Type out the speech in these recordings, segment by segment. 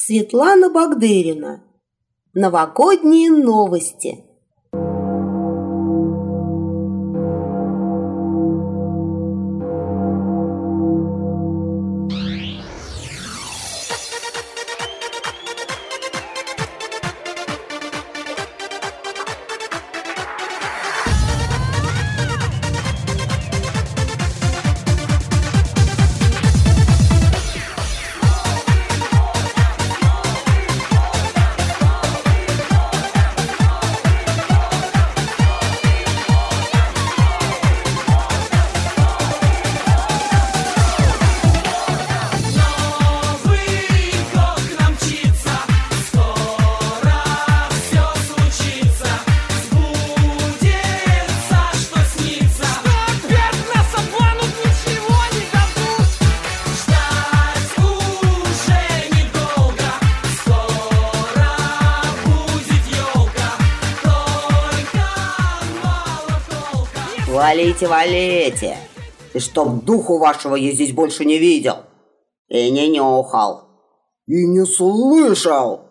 Светлана Багдырина. Новогодние новости. Валите, валите! И чтоб духу вашего я здесь больше не видел. И не нюхал. И не слышал.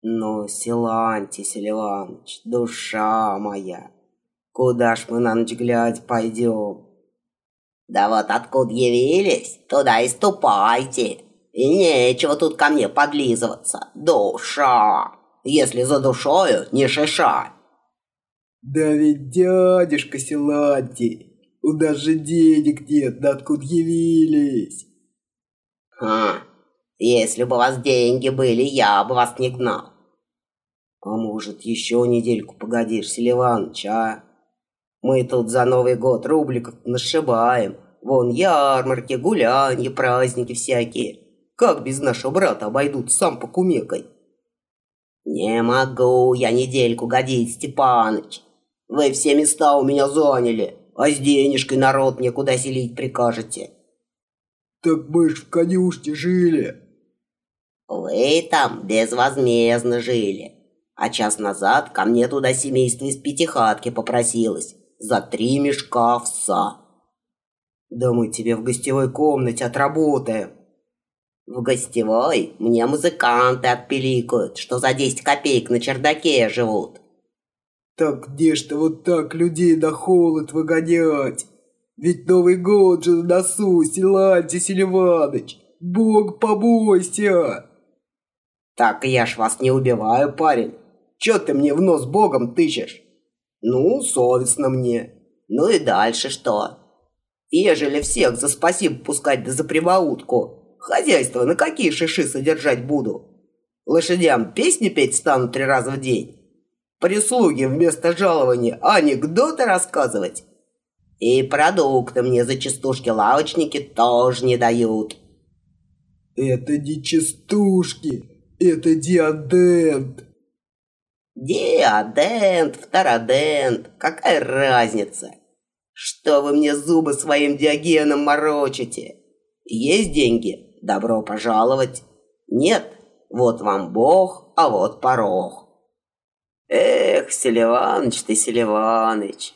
Ну, Силанти, Селиваныч, душа моя, куда ж мы на ночь глядь пойдем? Да вот откуда явились, туда и ступайте. И нечего тут ко мне подлизываться. Душа! Если за душою, не шиша. Да ведь дядюшка Силанти, у нас же денег нет, да откуда явились? Ха, если бы у вас деньги были, я бы вас не гнал. А может, еще недельку погодишь, Селиваныч, а? Мы тут за Новый год рубликов нашибаем. Вон ярмарки, гулянья, праздники всякие. Как без нашего брата обойдут сам покумекай? Не могу я недельку годить, Степаныч. Вы все места у меня заняли, а с денежкой народ мне куда селить прикажете. Так мы ж в конюшне жили. Вы там безвозмездно жили. А час назад ко мне туда семейство из пятихатки попросилось за три мешка овса. Да мы тебе в гостевой комнате отработаем. В гостевой мне музыканты отпиликают, что за 10 копеек на чердаке живут. Так где ж-то вот так людей на холод выгонять? Ведь Новый год же на носу, Силанти Селиваныч. Бог побойся! Так я ж вас не убиваю, парень. Чё ты мне в нос богом тычешь? Ну, совестно мне. Ну и дальше что? Ежели всех за спасибо пускать да за прибаутку, хозяйство на какие шиши содержать буду? Лошадям песни петь стану три раза в день? Прислуги вместо жалования анекдоты рассказывать? И продукты мне за частушки лавочники тоже не дают. Это не частушки, это диадент. Диадент, втородент, какая разница? Что вы мне зубы своим диогеном морочите? Есть деньги? Добро пожаловать. Нет? Вот вам бог, а вот порог. Эх, Селиваныч ты, Селиваныч,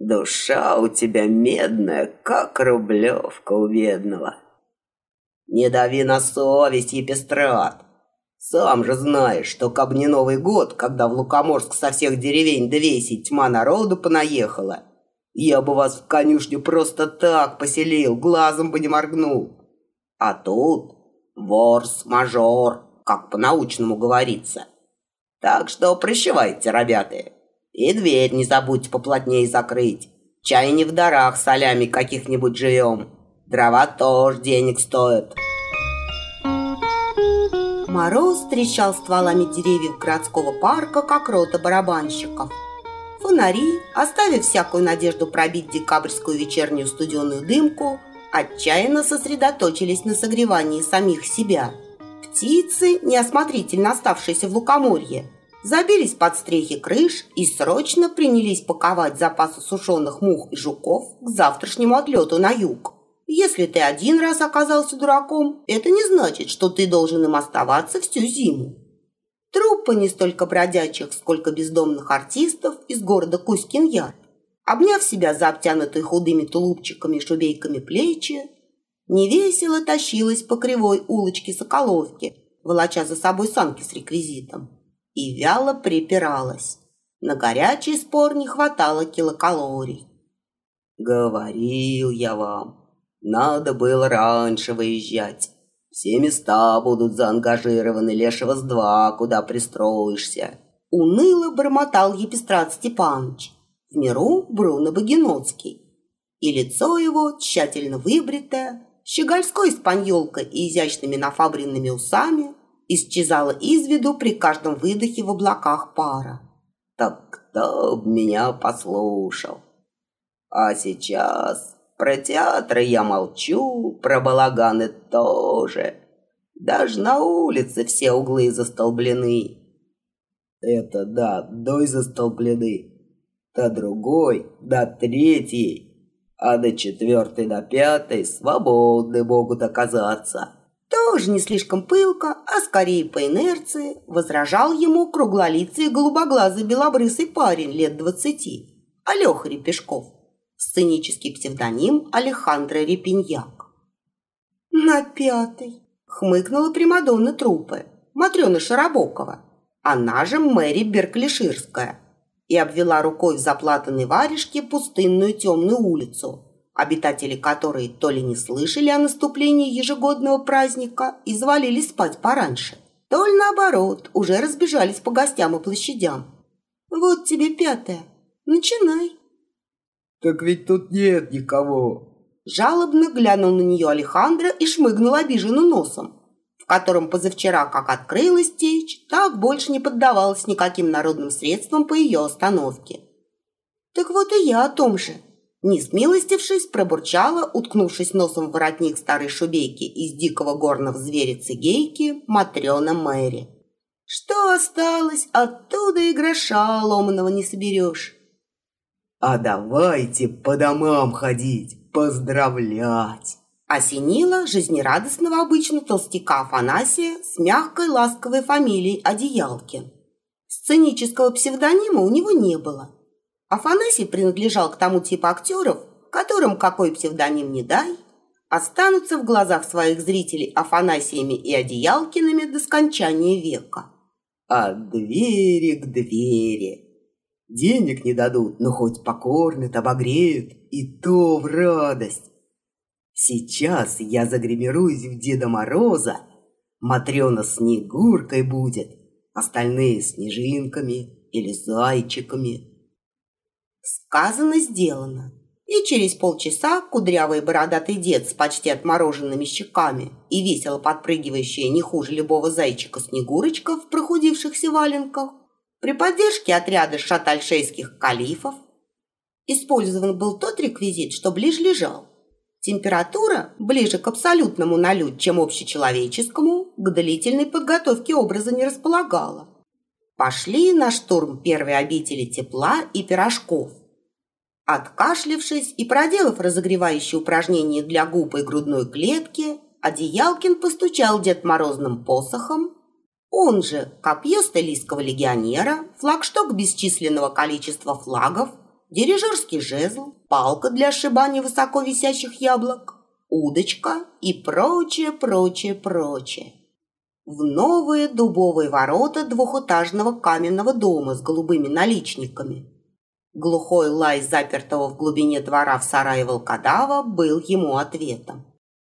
душа у тебя медная, как рублевка у бедного. Не дави на совесть, Епистрат. Сам же знаешь, что каб не Новый год, когда в Лукоморск со всех деревень двести тьма народу понаехала, я бы вас в конюшню просто так поселил, глазом бы не моргнул. А тут ворс-мажор, как по-научному говорится. Так что прощавайте, ребята. И дверь не забудьте поплотнее закрыть. Чай не в дарах солями каких-нибудь живем. Дрова тоже денег стоят. Мороз трещал стволами деревьев городского парка, как рота барабанщиков. Фонари, оставив всякую надежду пробить декабрьскую вечернюю студеную дымку, отчаянно сосредоточились на согревании самих себя. Птицы, неосмотрительно оставшиеся в лукоморье, забились под стрехи крыш и срочно принялись паковать запасы сушеных мух и жуков к завтрашнему отлету на юг. Если ты один раз оказался дураком, это не значит, что ты должен им оставаться всю зиму. Труппа не столько бродячих, сколько бездомных артистов из города Кузькин-Яр, обняв себя за обтянутые худыми тулупчиками и шубейками плечи, невесело тащилась по кривой улочке Соколовки волоча за собой санки с реквизитом, и вяло припиралась. На горячий спор не хватало килокалорий. Говорил я вам, надо было раньше выезжать. Все места будут заангажированы лешего с два, куда пристроишься. Уныло бормотал Епистрат Степанович, в миру Бруно Богиноцкий. И лицо его, тщательно выбритое, щегольской испаньолкой и изящными нафабренными усами, исчезало из виду при каждом выдохе в облаках пара. Так кто б меня послушал? А сейчас про театры я молчу, про балаганы тоже. Даже на улице все углы застолблены. Это да, дой застолблены. До другой, до третьей, а до четвертой, до пятой свободны могут оказаться. Тоже не слишком пылко, а скорее по инерции, возражал ему круглолицый голубоглазый белобрысый парень лет двадцати, Алеха Репешков сценический псевдоним Алехандро Репиньяк. «На пятой!» – хмыкнула Примадонна трупы, Матрена Широбокова, она же Мэри Берклиширская, и обвела рукой в заплатанной варежке пустынную темную улицу, обитатели которой то ли не слышали о наступлении ежегодного праздника и завалились спать пораньше, то ли наоборот, уже разбежались по гостям и площадям. «Вот тебе пятая. Начинай!» Так ведь тут нет никого. Жалобно глянул на нее Алехандро и шмыгнул обиженным носом, в котором позавчера, как открылась течь, так больше не поддавалась никаким народным средствам по ее остановке. «Так вот и я о том же», не смилостившись, пробурчала, уткнувшись носом в воротник старой шубейки из дикого горного зверя цигейки, Матрена Мэри. «Что осталось, оттуда и гроша ломаного не соберешь». А давайте по домам ходить, поздравлять. Осенила жизнерадостного обычно толстяка Афанасия с мягкой ласковой фамилией Одеялкин. Сценического псевдонима у него не было. Афанасий принадлежал к тому типу актеров, которым какой псевдоним не дай, останутся в глазах своих зрителей Афанасиями и Одеялкиными до скончания века. От двери к двери Денег не дадут, но хоть покормят, обогреют, и то в радость. Сейчас я загримируюсь в Деда Мороза, Матрена Снегуркой будет, остальные снежинками или зайчиками. Сказано, сделано. И через полчаса кудрявый бородатый дед с почти отмороженными щеками и весело подпрыгивающая не хуже любого зайчика Снегурочка в прохудившихся валенках при поддержке отряда шатальшейских калифов использован был тот реквизит, что ближе лежал. Температура ближе к абсолютному нулю, чем общечеловеческому, к длительной подготовке образа не располагала. Пошли на штурм первой обители тепла и пирожков. Откашлившись и проделав разогревающие упражнения для губ и грудной клетки, Одеялкин постучал Дед Морозным посохом он же копье столийского легионера, флагшток бесчисленного количества флагов, дирижерский жезл, палка для сшибания высоко висящих яблок, удочка и прочее, прочее, прочее. В новые дубовые ворота двухэтажного каменного дома с голубыми наличниками. Глухой лай запертого в глубине двора в сарае волкодава был ему ответом.